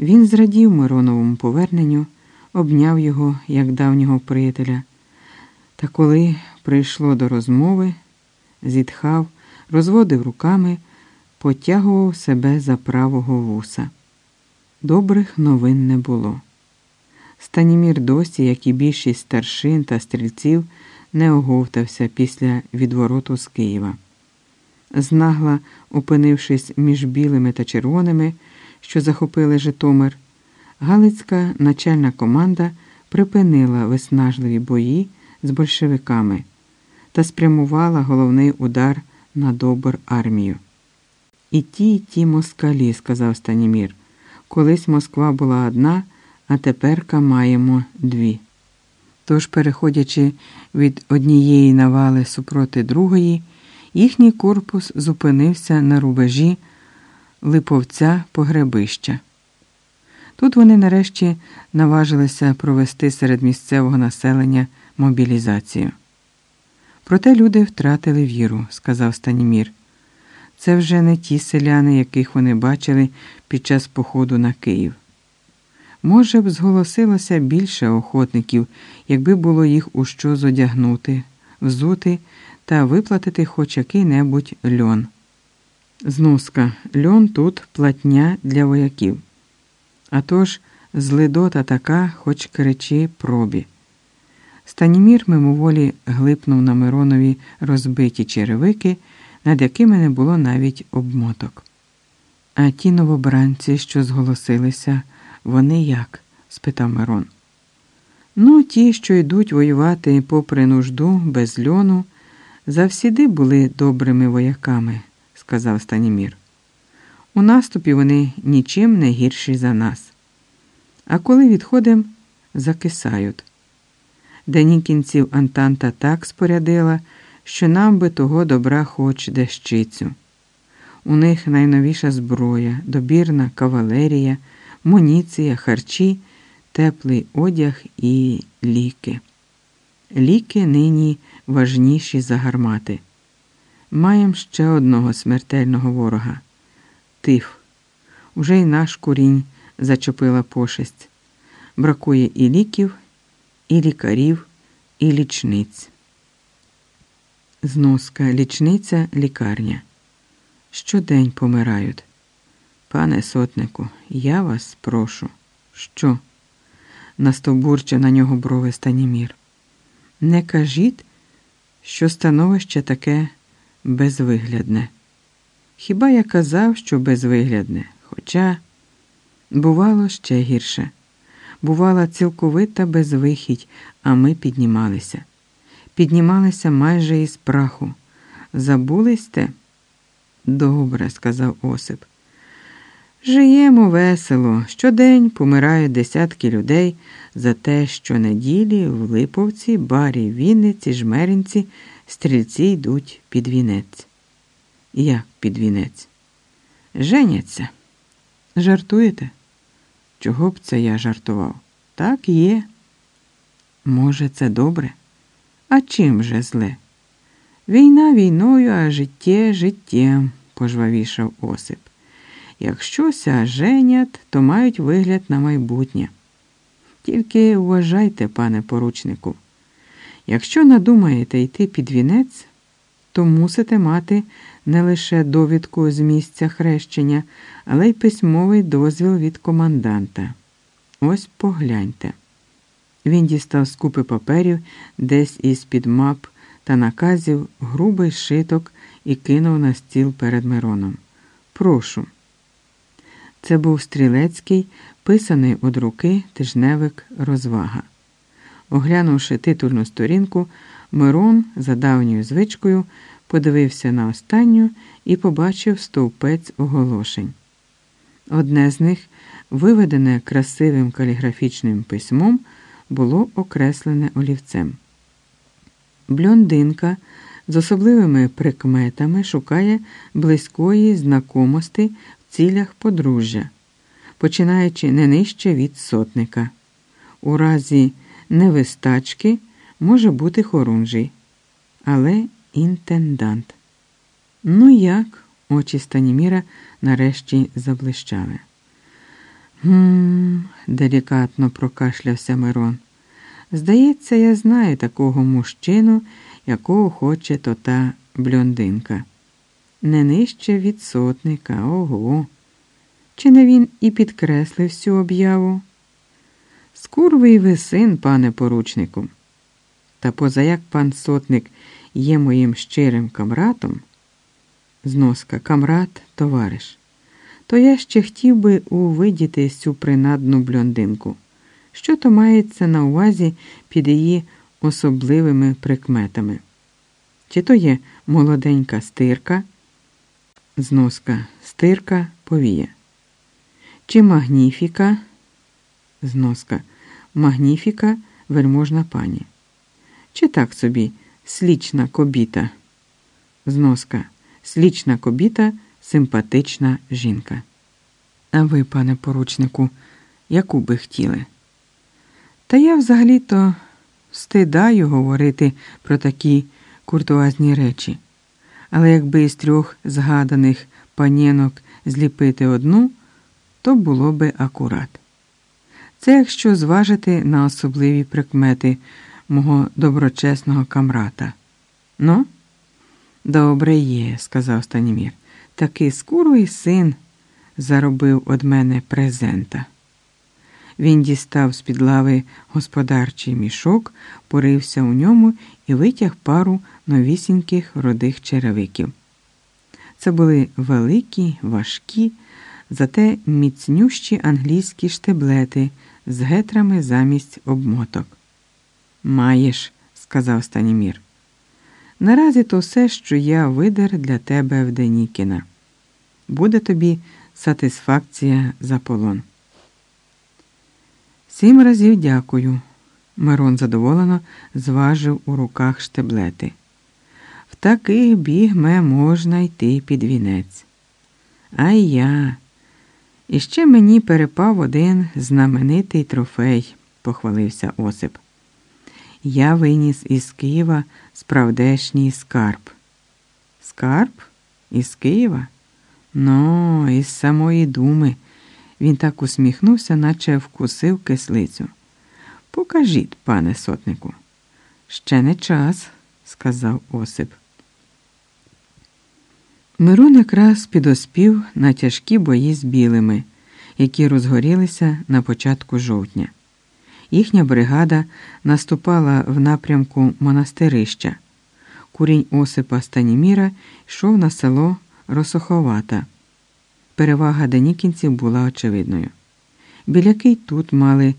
Він зрадів Мироновому поверненню, обняв його як давнього приятеля. Та коли прийшло до розмови, зітхав, розводив руками, потягував себе за правого вуса. Добрих новин не було. Станімір досі, як і більшість старшин та стрільців, не оговтався після відвороту з Києва. Знагла, опинившись між білими та червоними, що захопили Житомир, Галицька начальна команда припинила виснажливі бої з большевиками та спрямувала головний удар на добр армію. І ті, і ті москалі, сказав Станімір. Колись Москва була одна, а теперка маємо дві. Тож, переходячи від однієї навали супроти другої, їхній корпус зупинився на рубежі липовця погребища. Тут вони нарешті наважилися провести серед місцевого населення мобілізацію. Проте люди втратили віру, сказав Станімір. Це вже не ті селяни, яких вони бачили під час походу на Київ. Може б, зголосилося більше охотників, якби було їх у що зодягнути, взути та виплатити хоч який-небудь льон. Зноска льон тут платня для вояків. А тож злидота така, хоч кричи пробі. Станімір мимоволі глипнув на Миронові розбиті черевики, над якими не було навіть обмоток. А ті новобранці, що зголосилися, вони як? спитав Мирон. Ну, ті, що йдуть воювати попри нужду, без льону, завсіди були добрими вояками, сказав Станімір. У наступі вони нічим не гірші за нас. А коли відходимо, закисають. Денікінців Антанта так спорядила, що нам би того добра хоч дещицю. У них найновіша зброя, добірна кавалерія, муніція, харчі, теплий одяг і ліки. Ліки нині важніші за гармати. Маємо ще одного смертельного ворога тиф. Уже й наш курінь зачепила пошесть. Бракує і ліків, і лікарів, і лічниць. Зноска лічниця лікарня. Щодень помирають. Пане сотнику, я вас прошу. Що? Настовбурче на нього брови Станімір. Не кажіть, що становище таке безвиглядне. Хіба я казав, що безвиглядне? Хоча бувало ще гірше. Бувала цілковита безвихідь, а ми піднімалися. Піднімалися майже із праху. Забулись? Добре, сказав Осип. Жиємо весело. Щодень помирають десятки людей за те, що неділі в Липовці, Барі, Вінниці, Жмеринці стрільці йдуть під вінець. Як під вінець? Женяться. Жартуєте? Чого б це я жартував? Так є. Може, це добре? А чим же зле? Війна війною, а життє життєм, пожвавішав Осип. Якщо ся женять, то мають вигляд на майбутнє. Тільки вважайте, пане поручнику, якщо надумаєте йти під вінець, то мусите мати не лише довідку з місця хрещення, але й письмовий дозвіл від команданта. Ось погляньте. Він дістав з паперів десь із під мап та наказів грубий шиток і кинув на стіл перед Мироном. Прошу. Це був стрілецький, писаний од руки тижневик розвага. Оглянувши титульну сторінку, Мирон, за давньою звичкою, подивився на останню і побачив стовпець оголошень. Одне з них, виведене красивим каліграфічним письмом, було окреслене олівцем. Блондинка з особливими прикметами шукає близької знакомості цілях подружжя, починаючи не нижче від сотника. У разі невистачки може бути хорунжий, але інтендант. Ну як? Очі Станіміра нарешті заблищали. Гм, делікатно прокашлявся Мирон. Здається, я знаю такого мужчину, якого хоче то та блондинка. Не нижче від сотника, ого. Чи не він і підкреслив всю об'яву? Скурвий ви син, пане поручнику. Та позаяк пан сотник є моїм щирим камратом, зноска камрат, товариш, то я ще хотів би увидіти цю принадну блондинку. Що то мається на увазі під її особливими прикметами? Чи то є молоденька стирка, зноска стирка повія, чи магніфіка, зноска магніфіка вельможна пані, чи так собі слічна кобіта, зноска слічна кобіта, симпатична жінка. А ви, пане поручнику, яку би хотіли? Та я взагалі-то стидаю говорити про такі куртуазні речі. Але якби із трьох згаданих панінок зліпити одну, то було би акурат. Це якщо зважити на особливі прикмети мого доброчесного камрата. Ну, добре є, сказав Станімір. Такий скурий син заробив од мене презента. Він дістав з-під лави господарчий мішок, порився у ньому і витяг пару новісіньких родих черевиків. Це були великі, важкі, зате міцнющі англійські штеблети з гетрами замість обмоток. Маєш, сказав Станімір. Наразі то все, що я видер для тебе в Денікіна. Буде тобі сатисфакція за полон. Сім разів дякую. Мирон задоволено зважив у руках штеблети. В таких бігме можна йти під вінець. А я. І ще мені перепав один знаменитий трофей, похвалився Осип. Я виніс із Києва справдешній скарб. Скарб? Із Києва? Ну, із самої думи. Він так усміхнувся, наче вкусив кислицю. Покажіть, пане сотнику. Ще не час, сказав Осип. Мирон якраз підоспів на тяжкі бої з білими, які розгорілися на початку жовтня. Їхня бригада наступала в напрямку монастирища. Курінь Осипа Станіміра йшов на село Росоховата. Перевага денікінців була очевидною. Біляки й тут мали